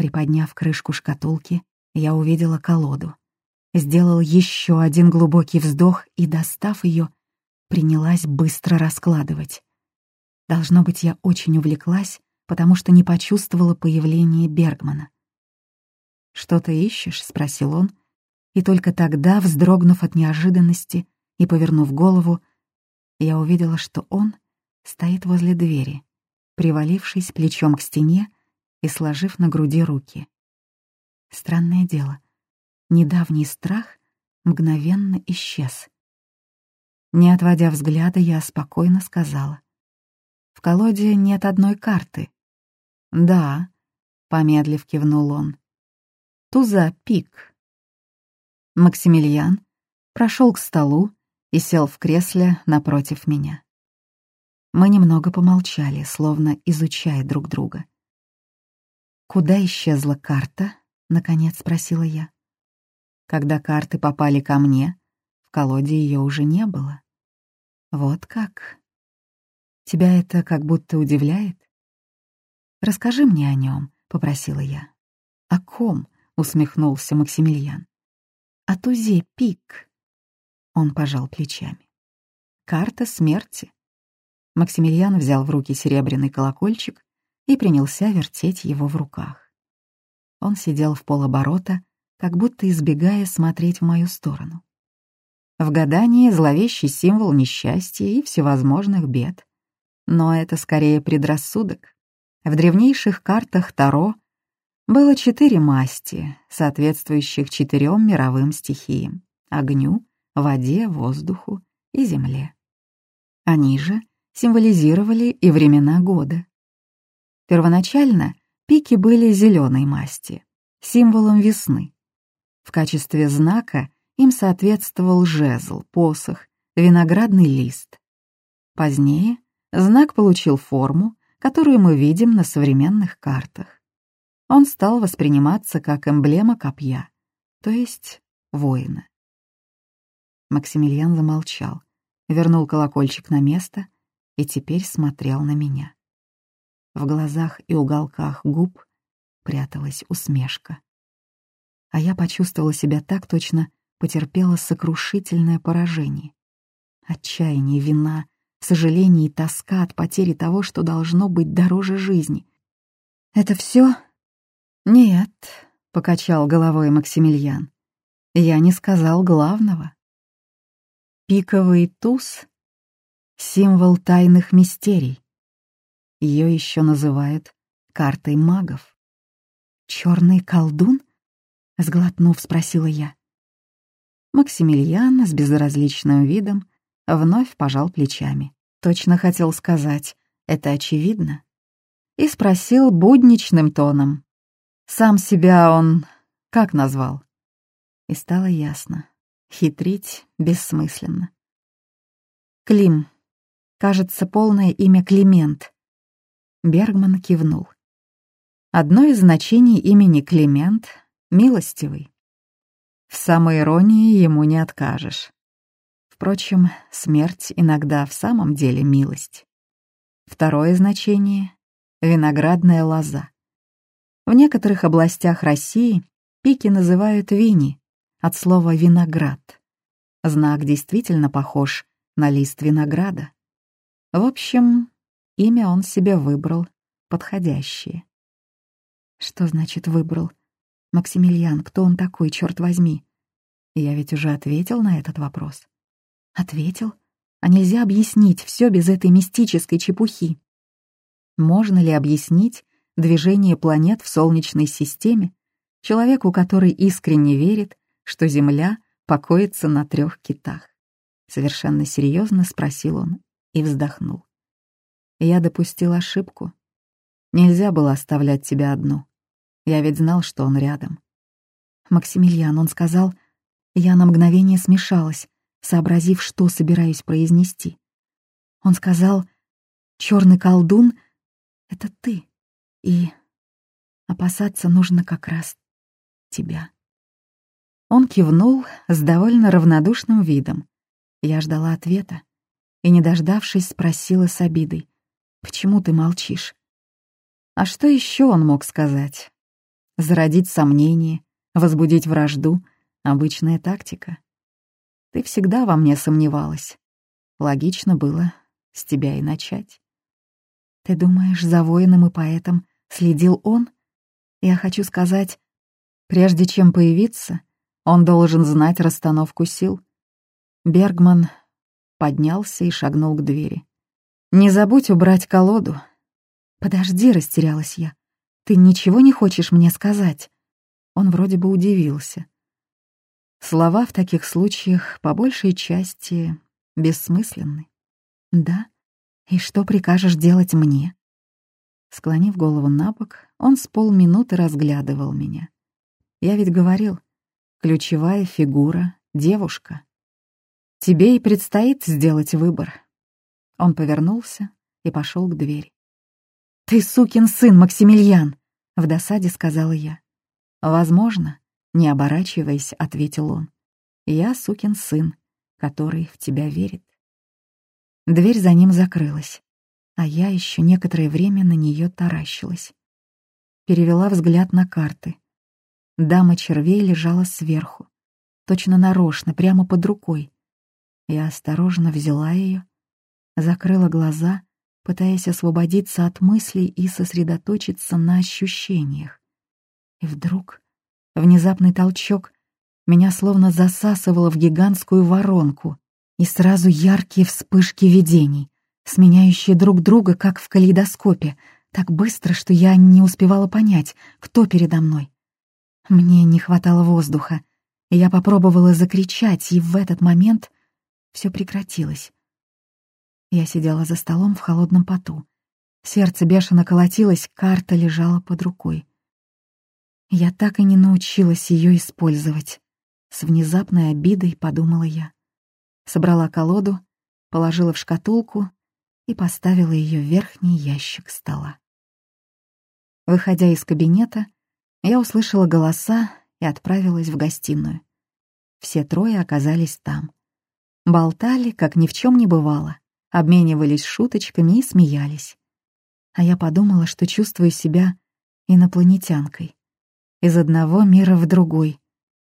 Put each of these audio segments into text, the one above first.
Приподняв крышку шкатулки, я увидела колоду. Сделал еще один глубокий вздох и, достав ее, принялась быстро раскладывать. Должно быть, я очень увлеклась, потому что не почувствовала появление Бергмана. «Что ты ищешь?» — спросил он, и только тогда, вздрогнув от неожиданности и повернув голову, я увидела, что он стоит возле двери, привалившись плечом к стене и сложив на груди руки. Странное дело, недавний страх мгновенно исчез. Не отводя взгляда, я спокойно сказала. «В колоде нет одной карты». «Да», — помедлив кивнул он. «Туза пик». Максимилиан прошел к столу и сел в кресле напротив меня. Мы немного помолчали, словно изучая друг друга. «Куда исчезла карта?» — наконец спросила я. Когда карты попали ко мне, в колоде ее уже не было. Вот как. Тебя это как будто удивляет? Расскажи мне о нем, попросила я. О ком? усмехнулся Максимилиан. О тузе пик. Он пожал плечами. Карта смерти. Максимилиан взял в руки серебряный колокольчик и принялся вертеть его в руках. Он сидел в полоборота, как будто избегая смотреть в мою сторону. В гадании зловещий символ несчастья и всевозможных бед. Но это скорее предрассудок. В древнейших картах Таро было четыре масти, соответствующих четырем мировым стихиям — огню, воде, воздуху и земле. Они же символизировали и времена года. Первоначально пики были зеленой масти, символом весны. В качестве знака им соответствовал жезл, посох, виноградный лист. Позднее знак получил форму, которую мы видим на современных картах. Он стал восприниматься как эмблема копья, то есть воина. Максимилиан замолчал, вернул колокольчик на место и теперь смотрел на меня. В глазах и уголках губ пряталась усмешка. А я почувствовала себя так точно, потерпела сокрушительное поражение. Отчаяние, вина, сожаление и тоска от потери того, что должно быть дороже жизни. «Это все? «Нет», — покачал головой Максимилиан. «Я не сказал главного». Пиковый туз — символ тайных мистерий. Ее еще называют картой магов. Черный колдун?» — сглотнув, спросила я. Максимилиан с безразличным видом вновь пожал плечами. Точно хотел сказать, это очевидно. И спросил будничным тоном. Сам себя он как назвал? И стало ясно. Хитрить бессмысленно. Клим. Кажется, полное имя Климент. Бергман кивнул. Одно из значений имени Климент — милостивый. В самоиронии ему не откажешь. Впрочем, смерть иногда в самом деле милость. Второе значение — виноградная лоза. В некоторых областях России пики называют вини, от слова «виноград». Знак действительно похож на лист винограда. В общем, имя он себе выбрал подходящее. Что значит «выбрал»? Максимилиан, кто он такой, черт возьми? Я ведь уже ответил на этот вопрос. Ответил? А нельзя объяснить все без этой мистической чепухи. Можно ли объяснить движение планет в Солнечной системе человеку, который искренне верит, что Земля покоится на трех китах? Совершенно серьезно спросил он и вздохнул. Я допустил ошибку. Нельзя было оставлять тебя одну. Я ведь знал, что он рядом. Максимилиан, он сказал, я на мгновение смешалась, сообразив, что собираюсь произнести. Он сказал, черный колдун — это ты, и опасаться нужно как раз тебя. Он кивнул с довольно равнодушным видом. Я ждала ответа и, не дождавшись, спросила с обидой, «Почему ты молчишь?» А что еще он мог сказать? Зародить сомнение, возбудить вражду — обычная тактика. Ты всегда во мне сомневалась. Логично было с тебя и начать. Ты думаешь, за воином и поэтом следил он? Я хочу сказать, прежде чем появиться, он должен знать расстановку сил. Бергман поднялся и шагнул к двери. «Не забудь убрать колоду». «Подожди», — растерялась я. «Ты ничего не хочешь мне сказать?» Он вроде бы удивился. Слова в таких случаях по большей части бессмысленны. «Да? И что прикажешь делать мне?» Склонив голову на бок, он с полминуты разглядывал меня. Я ведь говорил, ключевая фигура — девушка. Тебе и предстоит сделать выбор. Он повернулся и пошел к двери. «Ты сукин сын, Максимилиан!» — в досаде сказала я. «Возможно», — не оборачиваясь, ответил он. «Я сукин сын, который в тебя верит». Дверь за ним закрылась а я еще некоторое время на нее таращилась. Перевела взгляд на карты. Дама червей лежала сверху, точно нарочно, прямо под рукой. Я осторожно взяла ее, закрыла глаза, пытаясь освободиться от мыслей и сосредоточиться на ощущениях. И вдруг внезапный толчок меня словно засасывало в гигантскую воронку, и сразу яркие вспышки видений сменяющие друг друга, как в калейдоскопе, так быстро, что я не успевала понять, кто передо мной. Мне не хватало воздуха, и я попробовала закричать, и в этот момент все прекратилось. Я сидела за столом в холодном поту. Сердце бешено колотилось, карта лежала под рукой. Я так и не научилась ее использовать. С внезапной обидой подумала я. Собрала колоду, положила в шкатулку и поставила ее в верхний ящик стола. Выходя из кабинета, я услышала голоса и отправилась в гостиную. Все трое оказались там. Болтали, как ни в чем не бывало, обменивались шуточками и смеялись. А я подумала, что чувствую себя инопланетянкой. Из одного мира в другой.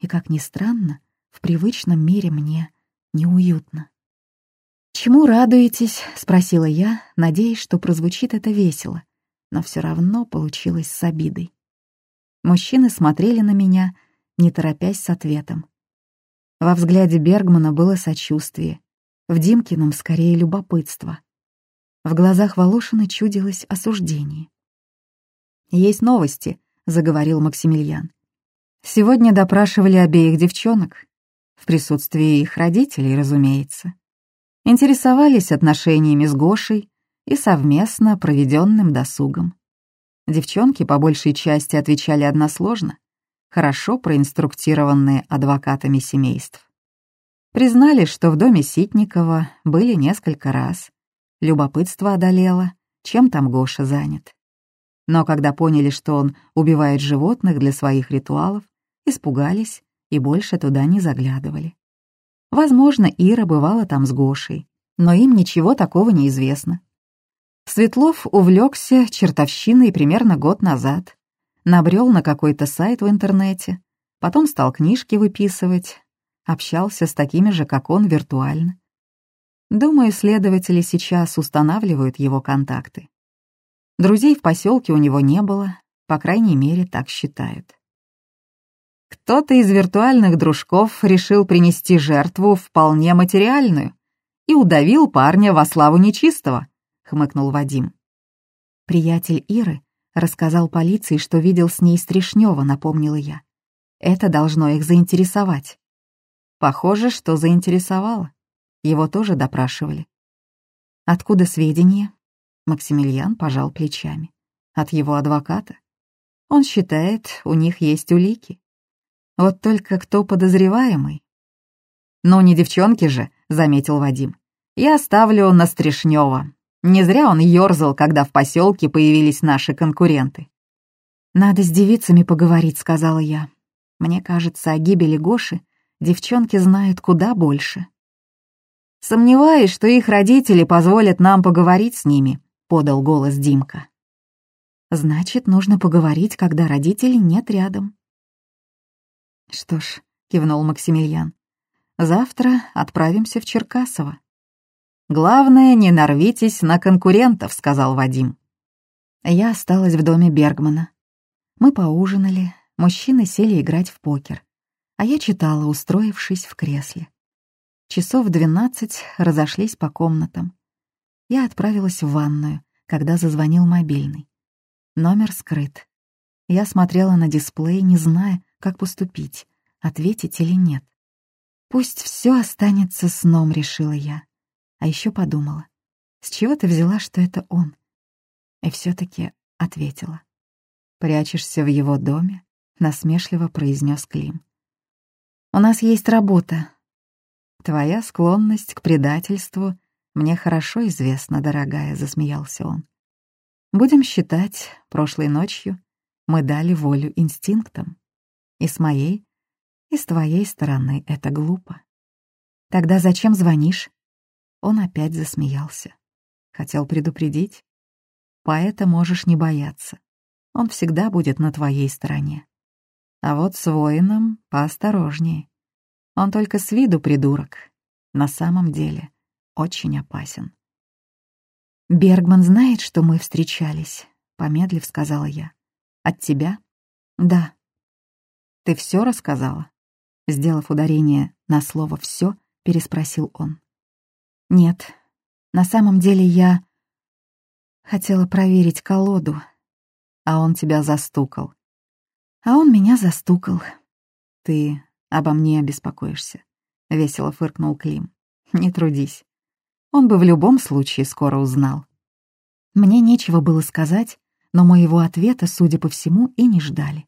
И, как ни странно, в привычном мире мне неуютно. «Чему радуетесь?» — спросила я, надеясь, что прозвучит это весело, но все равно получилось с обидой. Мужчины смотрели на меня, не торопясь с ответом. Во взгляде Бергмана было сочувствие, в Димкином скорее любопытство. В глазах Волошина чудилось осуждение. «Есть новости», — заговорил Максимилиан. «Сегодня допрашивали обеих девчонок, в присутствии их родителей, разумеется интересовались отношениями с Гошей и совместно проведенным досугом. Девчонки по большей части отвечали односложно, хорошо проинструктированные адвокатами семейств. Признали, что в доме Ситникова были несколько раз. Любопытство одолело, чем там Гоша занят. Но когда поняли, что он убивает животных для своих ритуалов, испугались и больше туда не заглядывали. Возможно, Ира бывала там с Гошей, но им ничего такого не известно. Светлов увлекся чертовщиной примерно год назад, набрел на какой-то сайт в интернете, потом стал книжки выписывать, общался с такими же, как он, виртуально. Думаю, следователи сейчас устанавливают его контакты. Друзей в поселке у него не было, по крайней мере, так считают. Кто-то из виртуальных дружков решил принести жертву вполне материальную и удавил парня во славу нечистого, хмыкнул Вадим. Приятель Иры рассказал полиции, что видел с ней Стришнева, напомнила я. Это должно их заинтересовать. Похоже, что заинтересовало. Его тоже допрашивали. Откуда сведения? Максимилиан пожал плечами. От его адвоката. Он считает, у них есть улики. Вот только кто подозреваемый? «Ну, не девчонки же», — заметил Вадим. «Я ставлю на Стришнева. Не зря он ёрзал, когда в поселке появились наши конкуренты». «Надо с девицами поговорить», — сказала я. «Мне кажется, о гибели Гоши девчонки знают куда больше». «Сомневаюсь, что их родители позволят нам поговорить с ними», — подал голос Димка. Значит, нужно поговорить, когда родителей нет рядом. Что ж, кивнул Максимилиан. Завтра отправимся в Черкасово. Главное, не нарвитесь на конкурентов, сказал Вадим. Я осталась в доме Бергмана. Мы поужинали, мужчины сели играть в покер, а я читала, устроившись в кресле. Часов двенадцать разошлись по комнатам. Я отправилась в ванную, когда зазвонил мобильный. Номер скрыт. Я смотрела на дисплей, не зная, как поступить, ответить или нет. Пусть все останется сном, решила я. А еще подумала, с чего ты взяла, что это он? И все таки ответила. «Прячешься в его доме?» — насмешливо произнес Клим. «У нас есть работа, «Твоя склонность к предательству мне хорошо известна, дорогая», — засмеялся он. «Будем считать, прошлой ночью мы дали волю инстинктам. И с моей, и с твоей стороны это глупо. Тогда зачем звонишь?» Он опять засмеялся. Хотел предупредить. Поэта можешь не бояться. Он всегда будет на твоей стороне. А вот с воином поосторожнее. Он только с виду придурок. На самом деле очень опасен. «Бергман знает, что мы встречались», — помедлив сказала я. «От тебя?» «Да». «Ты все рассказала?» Сделав ударение на слово «все», переспросил он. «Нет, на самом деле я хотела проверить колоду, а он тебя застукал. А он меня застукал. Ты обо мне беспокоишься», — весело фыркнул Клим. «Не трудись. Он бы в любом случае скоро узнал». Мне нечего было сказать, но моего ответа, судя по всему, и не ждали.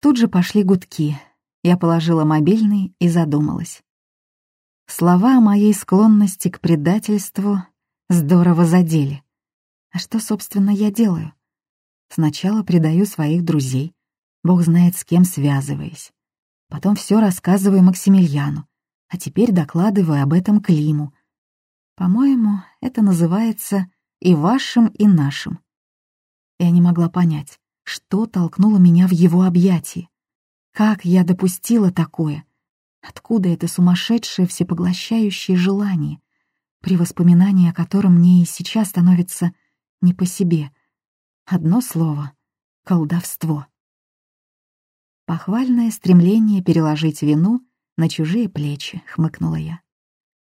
Тут же пошли гудки. Я положила мобильный и задумалась. Слова о моей склонности к предательству здорово задели. А что, собственно, я делаю? Сначала предаю своих друзей, бог знает с кем связываясь. Потом все рассказываю Максимилиану, а теперь докладываю об этом Климу. По-моему, это называется и вашим, и нашим. Я не могла понять, что толкнуло меня в его объятии. Как я допустила такое? Откуда это сумасшедшее всепоглощающее желание, при воспоминании о котором мне и сейчас становится не по себе? Одно слово — колдовство. Похвальное стремление переложить вину на чужие плечи, хмыкнула я.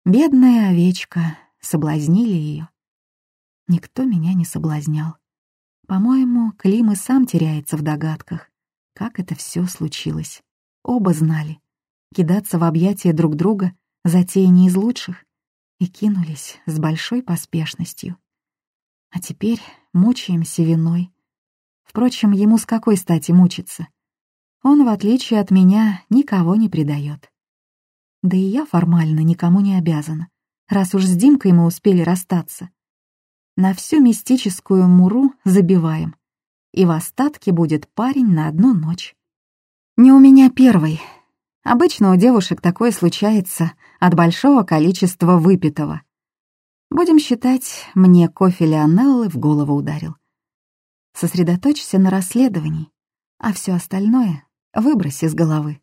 Бедная овечка, соблазнили ее. Никто меня не соблазнял. По-моему, Клим и сам теряется в догадках, как это все случилось. Оба знали. Кидаться в объятия друг друга — затея не из лучших, и кинулись с большой поспешностью. А теперь мучаемся виной. Впрочем, ему с какой стати мучиться — он, в отличие от меня, никого не предает. Да и я формально никому не обязана, раз уж с Димкой мы успели расстаться. На всю мистическую муру забиваем, и в остатке будет парень на одну ночь. Не у меня первый. Обычно у девушек такое случается от большого количества выпитого. Будем считать, мне кофе Леонеллы в голову ударил. Сосредоточься на расследовании, а все остальное Выбрось из головы.